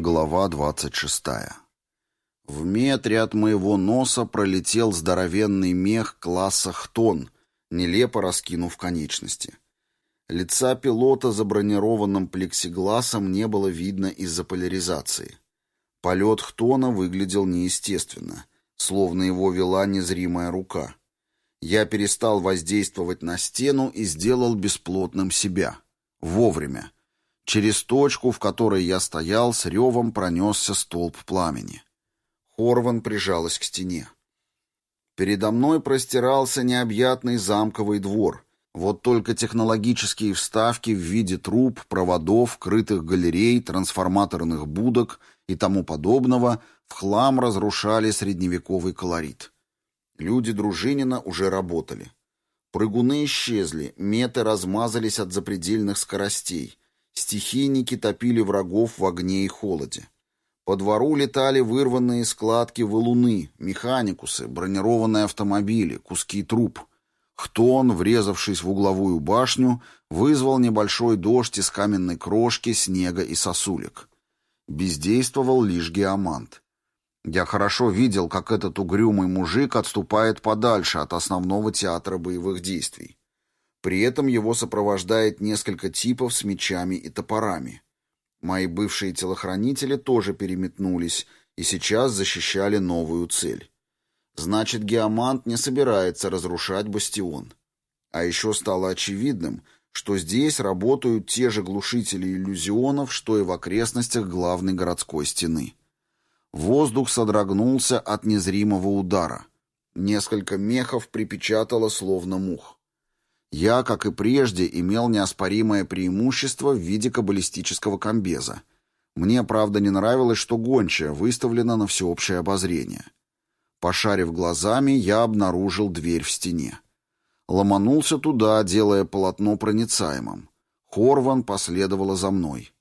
Глава 26. В метре от моего носа пролетел здоровенный мех класса «Хтон», нелепо раскинув конечности. Лица пилота за бронированным плексигласом не было видно из-за поляризации. Полет Хтона выглядел неестественно, словно его вела незримая рука. Я перестал воздействовать на стену и сделал бесплотным себя. Вовремя. Через точку, в которой я стоял, с ревом пронесся столб пламени. Хорван прижалась к стене. Передо мной простирался необъятный замковый двор. Вот только технологические вставки в виде труб, проводов, крытых галерей, трансформаторных будок и тому подобного в хлам разрушали средневековый колорит. Люди Дружинина уже работали. Прыгуны исчезли, меты размазались от запредельных скоростей. Стихийники топили врагов в огне и холоде. По двору летали вырванные складки валуны, механикусы, бронированные автомобили, куски труб. Хтон, врезавшись в угловую башню, вызвал небольшой дождь из каменной крошки, снега и сосулек. Бездействовал лишь геомант. Я хорошо видел, как этот угрюмый мужик отступает подальше от основного театра боевых действий. При этом его сопровождает несколько типов с мечами и топорами. Мои бывшие телохранители тоже переметнулись и сейчас защищали новую цель. Значит, Геомант не собирается разрушать бастион. А еще стало очевидным, что здесь работают те же глушители иллюзионов, что и в окрестностях главной городской стены. Воздух содрогнулся от незримого удара. Несколько мехов припечатало словно мух. Я, как и прежде, имел неоспоримое преимущество в виде каббалистического комбеза. Мне, правда, не нравилось, что гончая выставлена на всеобщее обозрение. Пошарив глазами, я обнаружил дверь в стене. Ломанулся туда, делая полотно проницаемым. Хорван последовала за мной.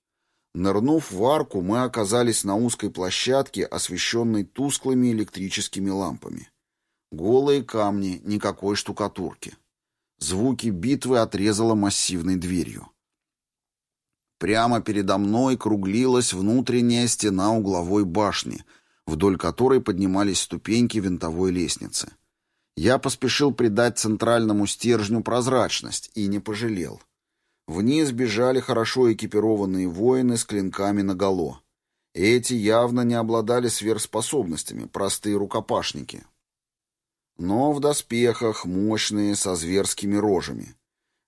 Нырнув в арку, мы оказались на узкой площадке, освещенной тусклыми электрическими лампами. Голые камни, никакой штукатурки. Звуки битвы отрезало массивной дверью. Прямо передо мной круглилась внутренняя стена угловой башни, вдоль которой поднимались ступеньки винтовой лестницы. Я поспешил придать центральному стержню прозрачность и не пожалел. Вниз бежали хорошо экипированные воины с клинками наголо. Эти явно не обладали сверхспособностями, простые рукопашники. Но в доспехах, мощные, со зверскими рожами.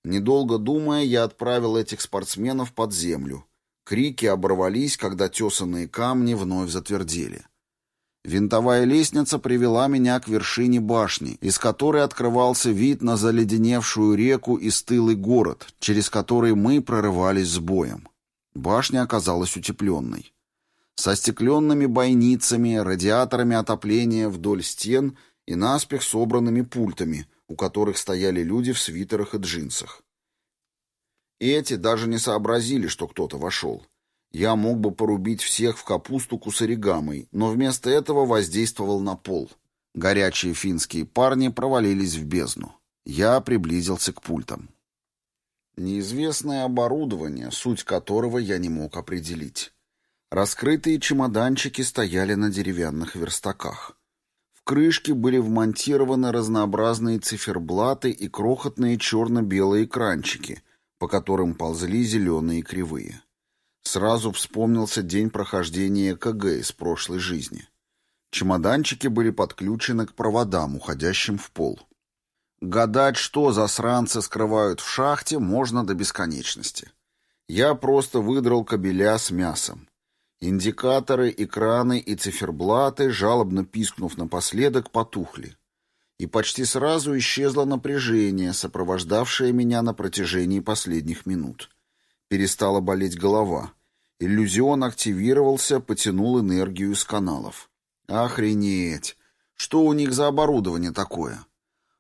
Недолго думая, я отправил этих спортсменов под землю. Крики оборвались, когда тесанные камни вновь затвердели. Винтовая лестница привела меня к вершине башни, из которой открывался вид на заледеневшую реку и стылый город, через который мы прорывались с боем. Башня оказалась утепленной. Со стекленными бойницами, радиаторами отопления вдоль стен и наспех собранными пультами, у которых стояли люди в свитерах и джинсах. Эти даже не сообразили, что кто-то вошел. Я мог бы порубить всех в капусту кусаригамой, но вместо этого воздействовал на пол. Горячие финские парни провалились в бездну. Я приблизился к пультам. Неизвестное оборудование, суть которого я не мог определить. Раскрытые чемоданчики стояли на деревянных верстаках. В крышке были вмонтированы разнообразные циферблаты и крохотные черно-белые экранчики, по которым ползли зеленые кривые. Сразу вспомнился день прохождения КГ из прошлой жизни. Чемоданчики были подключены к проводам, уходящим в пол. Гадать, что засранцы скрывают в шахте, можно до бесконечности. Я просто выдрал кабеля с мясом. Индикаторы, экраны и циферблаты, жалобно пискнув напоследок, потухли. И почти сразу исчезло напряжение, сопровождавшее меня на протяжении последних минут. Перестала болеть голова. Иллюзион активировался, потянул энергию из каналов. Охренеть! Что у них за оборудование такое?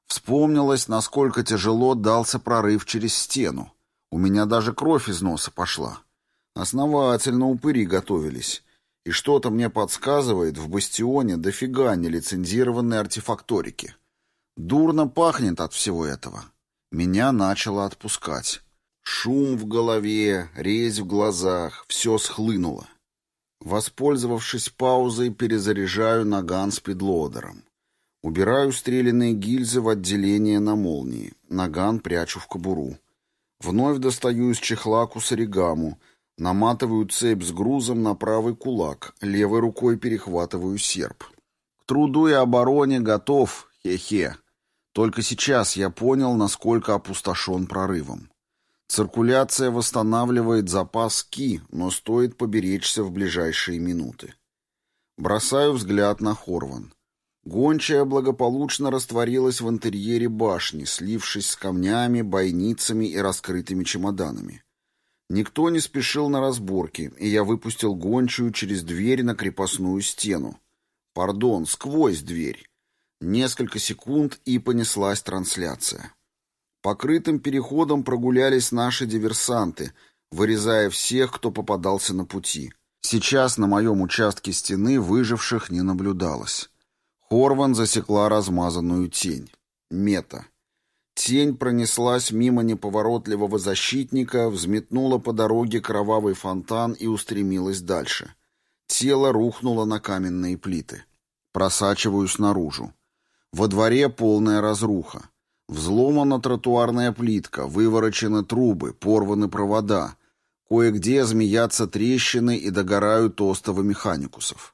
Вспомнилось, насколько тяжело дался прорыв через стену. У меня даже кровь из носа пошла. Основательно упыри готовились. И что-то мне подсказывает, в бастионе дофига нелицензированной артефакторики. Дурно пахнет от всего этого. Меня начало отпускать. Шум в голове, резь в глазах, все схлынуло. Воспользовавшись паузой, перезаряжаю наган с пидлоудером. Убираю стрелянные гильзы в отделение на молнии. Наган прячу в кобуру. Вновь достаю из чехла кусаригаму, наматываю цепь с грузом на правый кулак, левой рукой перехватываю серп. К труду и обороне готов, хе-хе. Только сейчас я понял, насколько опустошен прорывом. Циркуляция восстанавливает запас ки, но стоит поберечься в ближайшие минуты. Бросаю взгляд на Хорван. Гончая благополучно растворилась в интерьере башни, слившись с камнями, бойницами и раскрытыми чемоданами. Никто не спешил на разборки, и я выпустил гончую через дверь на крепостную стену. Пардон, сквозь дверь. Несколько секунд, и понеслась трансляция. Покрытым переходом прогулялись наши диверсанты, вырезая всех, кто попадался на пути. Сейчас на моем участке стены выживших не наблюдалось. Хорван засекла размазанную тень. Мета. Тень пронеслась мимо неповоротливого защитника, взметнула по дороге кровавый фонтан и устремилась дальше. Тело рухнуло на каменные плиты. Просачиваюсь наружу. Во дворе полная разруха. Взломана тротуарная плитка, выворочены трубы, порваны провода. Кое-где змеятся трещины и догорают остовы механикусов.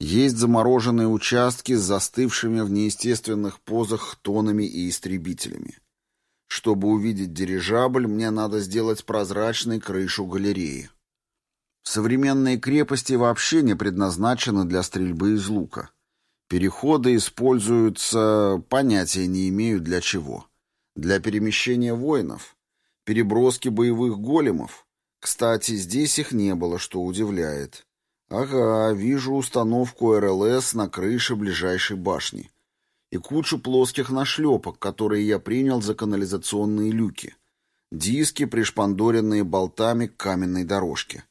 Есть замороженные участки с застывшими в неестественных позах тонами и истребителями. Чтобы увидеть дирижабль, мне надо сделать прозрачной крышу галереи. Современные крепости вообще не предназначены для стрельбы из лука. Переходы используются, понятия не имею для чего. Для перемещения воинов, переброски боевых големов. Кстати, здесь их не было, что удивляет. Ага, вижу установку РЛС на крыше ближайшей башни. И кучу плоских нашлепок, которые я принял за канализационные люки. Диски, пришпандоренные болтами к каменной дорожке.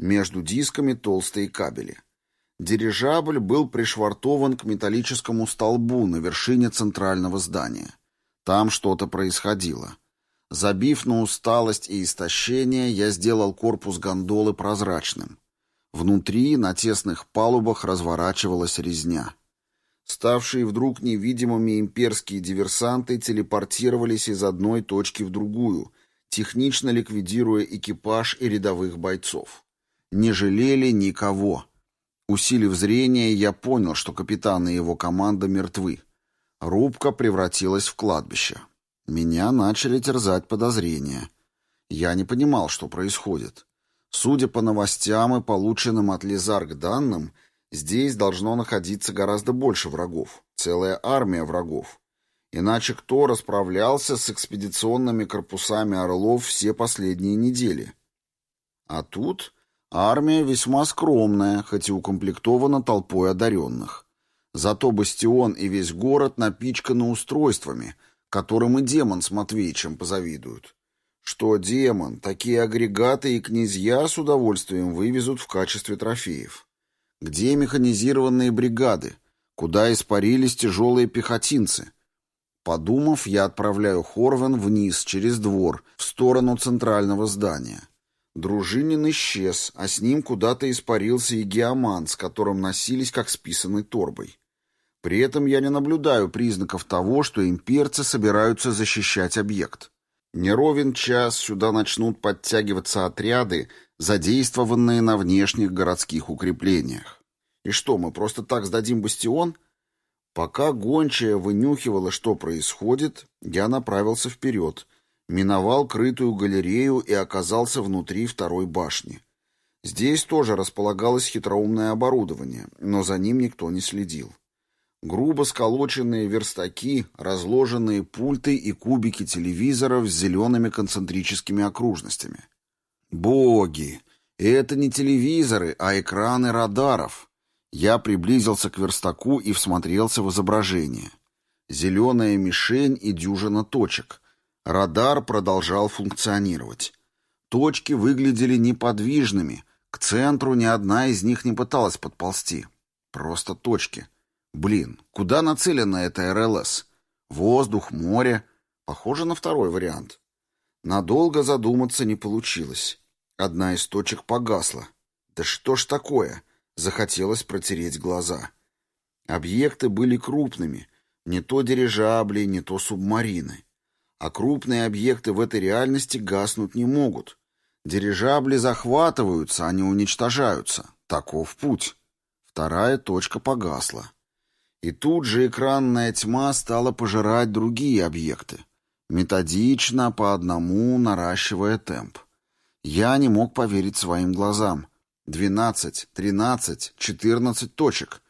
Между дисками толстые кабели. Дирижабль был пришвартован к металлическому столбу на вершине центрального здания. Там что-то происходило. Забив на усталость и истощение, я сделал корпус гондолы прозрачным. Внутри, на тесных палубах, разворачивалась резня. Ставшие вдруг невидимыми имперские диверсанты телепортировались из одной точки в другую, технично ликвидируя экипаж и рядовых бойцов. Не жалели никого. Усилив зрение, я понял, что капитан и его команда мертвы. Рубка превратилась в кладбище. Меня начали терзать подозрения. Я не понимал, что происходит. Судя по новостям и полученным от Лизарг данным, здесь должно находиться гораздо больше врагов. Целая армия врагов. Иначе кто расправлялся с экспедиционными корпусами орлов все последние недели? А тут Армия весьма скромная, хоть и укомплектована толпой одаренных. Зато бастион и весь город напичканы устройствами, которым и демон с Матвеичем позавидуют. Что демон, такие агрегаты и князья с удовольствием вывезут в качестве трофеев. Где механизированные бригады? Куда испарились тяжелые пехотинцы? Подумав, я отправляю Хорвен вниз, через двор, в сторону центрального здания. Дружинин исчез, а с ним куда-то испарился и геоман, с которым носились как с торбой. При этом я не наблюдаю признаков того, что имперцы собираются защищать объект. Не ровен час сюда начнут подтягиваться отряды, задействованные на внешних городских укреплениях. И что, мы просто так сдадим бастион? Пока гончая вынюхивала, что происходит, я направился вперед — миновал крытую галерею и оказался внутри второй башни. Здесь тоже располагалось хитроумное оборудование, но за ним никто не следил. Грубо сколоченные верстаки, разложенные пульты и кубики телевизоров с зелеными концентрическими окружностями. Боги! Это не телевизоры, а экраны радаров. Я приблизился к верстаку и всмотрелся в изображение. Зеленая мишень и дюжина точек — Радар продолжал функционировать. Точки выглядели неподвижными, к центру ни одна из них не пыталась подползти. Просто точки. Блин, куда нацелена эта РЛС? Воздух, море? Похоже на второй вариант. Надолго задуматься не получилось. Одна из точек погасла. Да что ж такое? Захотелось протереть глаза. Объекты были крупными, не то дирижабли, не то субмарины. А крупные объекты в этой реальности гаснуть не могут. Дирижабли захватываются, они уничтожаются. Таков путь. Вторая точка погасла. И тут же экранная тьма стала пожирать другие объекты, методично, по одному, наращивая темп. Я не мог поверить своим глазам. Двенадцать, тринадцать, четырнадцать точек.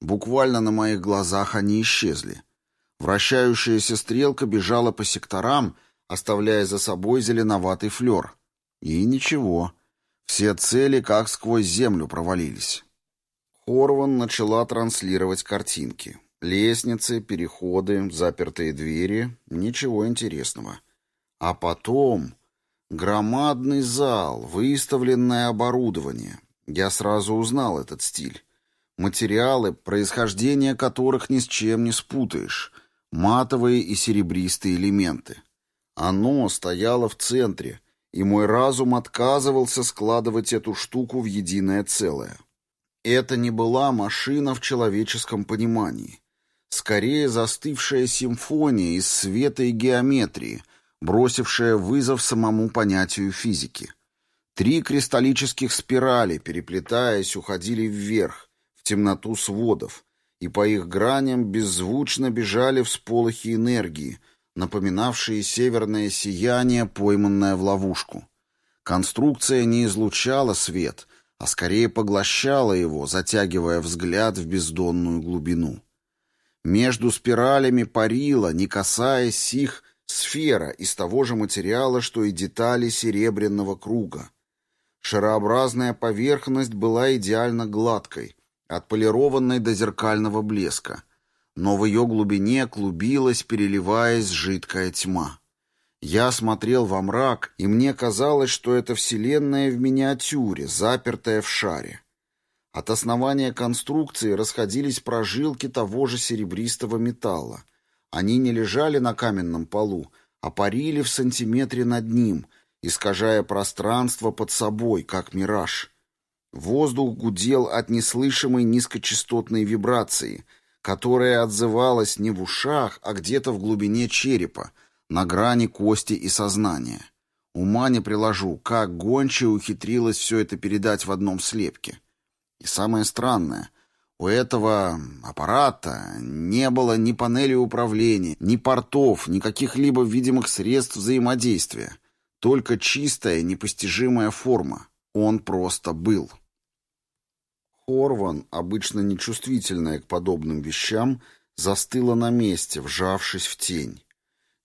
Буквально на моих глазах они исчезли. Вращающаяся стрелка бежала по секторам, оставляя за собой зеленоватый флер. И ничего. Все цели как сквозь землю провалились. Хорван начала транслировать картинки. Лестницы, переходы, запертые двери. Ничего интересного. А потом... Громадный зал, выставленное оборудование. Я сразу узнал этот стиль. Материалы, происхождение которых ни с чем не спутаешь. Матовые и серебристые элементы. Оно стояло в центре, и мой разум отказывался складывать эту штуку в единое целое. Это не была машина в человеческом понимании. Скорее застывшая симфония из света и геометрии, бросившая вызов самому понятию физики. Три кристаллических спирали, переплетаясь, уходили вверх, в темноту сводов, и по их граням беззвучно бежали всполохи энергии, напоминавшие северное сияние, пойманное в ловушку. Конструкция не излучала свет, а скорее поглощала его, затягивая взгляд в бездонную глубину. Между спиралями парила, не касаясь их, сфера из того же материала, что и детали серебряного круга. Шарообразная поверхность была идеально гладкой, отполированной до зеркального блеска — но в ее глубине клубилась, переливаясь жидкая тьма. Я смотрел во мрак, и мне казалось, что это вселенная в миниатюре, запертая в шаре. От основания конструкции расходились прожилки того же серебристого металла. Они не лежали на каменном полу, а парили в сантиметре над ним, искажая пространство под собой, как мираж. Воздух гудел от неслышимой низкочастотной вибрации — которая отзывалась не в ушах, а где-то в глубине черепа, на грани кости и сознания. Ума не приложу, как гончая ухитрилась все это передать в одном слепке. И самое странное, у этого аппарата не было ни панели управления, ни портов, ни каких-либо видимых средств взаимодействия. Только чистая, непостижимая форма. Он просто был. Хорван, обычно нечувствительная к подобным вещам, застыла на месте, вжавшись в тень.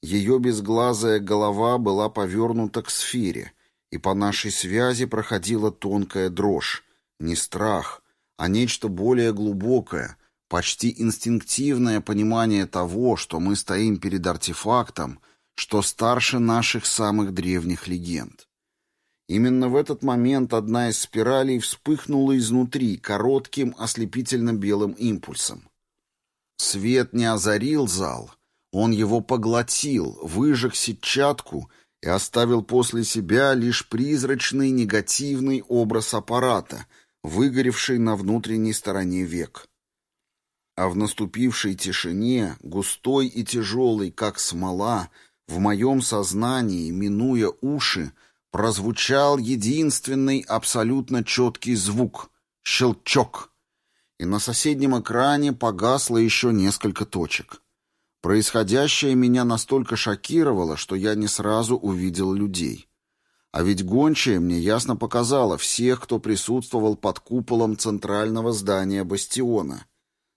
Ее безглазая голова была повернута к сфере, и по нашей связи проходила тонкая дрожь, не страх, а нечто более глубокое, почти инстинктивное понимание того, что мы стоим перед артефактом, что старше наших самых древних легенд. Именно в этот момент одна из спиралей вспыхнула изнутри коротким ослепительно-белым импульсом. Свет не озарил зал, он его поглотил, выжег сетчатку и оставил после себя лишь призрачный негативный образ аппарата, выгоревший на внутренней стороне век. А в наступившей тишине, густой и тяжелой, как смола, в моем сознании, минуя уши, прозвучал единственный абсолютно четкий звук — щелчок, и на соседнем экране погасло еще несколько точек. Происходящее меня настолько шокировало, что я не сразу увидел людей. А ведь гончая мне ясно показала всех, кто присутствовал под куполом центрального здания бастиона.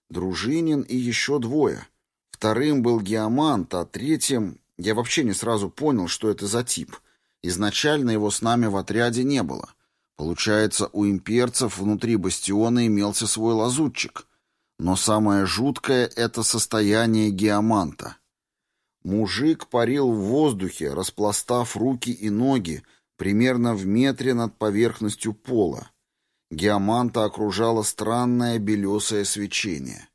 Дружинин и еще двое. Вторым был Геомант, а третьим... Я вообще не сразу понял, что это за тип — Изначально его с нами в отряде не было. Получается, у имперцев внутри бастиона имелся свой лазутчик. Но самое жуткое — это состояние геоманта. Мужик парил в воздухе, распластав руки и ноги примерно в метре над поверхностью пола. Геоманта окружало странное белесое свечение.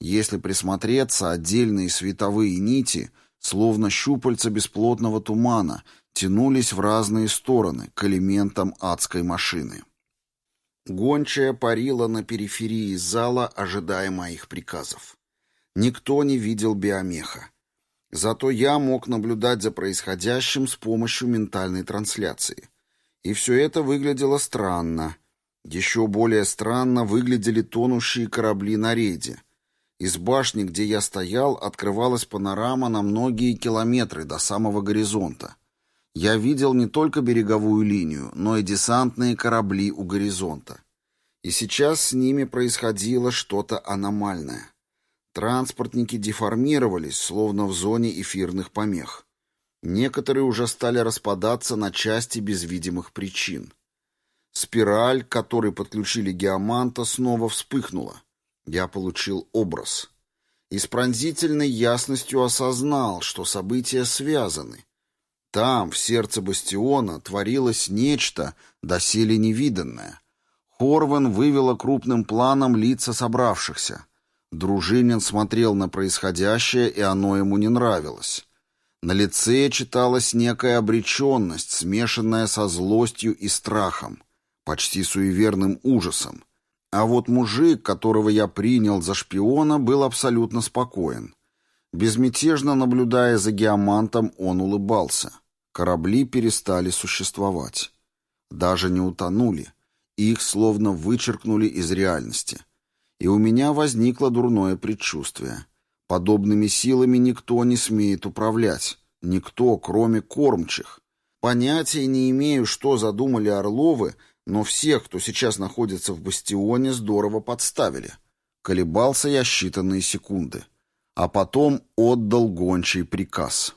Если присмотреться, отдельные световые нити, словно щупальца бесплотного тумана, тянулись в разные стороны, к элементам адской машины. Гончая парила на периферии зала, ожидая моих приказов. Никто не видел биомеха. Зато я мог наблюдать за происходящим с помощью ментальной трансляции. И все это выглядело странно. Еще более странно выглядели тонущие корабли на рейде. Из башни, где я стоял, открывалась панорама на многие километры до самого горизонта. Я видел не только береговую линию, но и десантные корабли у горизонта. И сейчас с ними происходило что-то аномальное. Транспортники деформировались, словно в зоне эфирных помех. Некоторые уже стали распадаться на части без видимых причин. Спираль, к которой подключили геоманта, снова вспыхнула. Я получил образ. И с пронзительной ясностью осознал, что события связаны. Там, в сердце бастиона, творилось нечто, доселе невиданное. Хорван вывела крупным планом лица собравшихся. Дружинин смотрел на происходящее, и оно ему не нравилось. На лице читалась некая обреченность, смешанная со злостью и страхом, почти суеверным ужасом. А вот мужик, которого я принял за шпиона, был абсолютно спокоен. Безмятежно наблюдая за геомантом, он улыбался. Корабли перестали существовать. Даже не утонули. Их словно вычеркнули из реальности и у меня возникло дурное предчувствие. Подобными силами никто не смеет управлять. Никто, кроме кормчих. Понятия не имею, что задумали Орловы, но всех, кто сейчас находится в бастионе, здорово подставили. Колебался я считанные секунды. А потом отдал гончий приказ.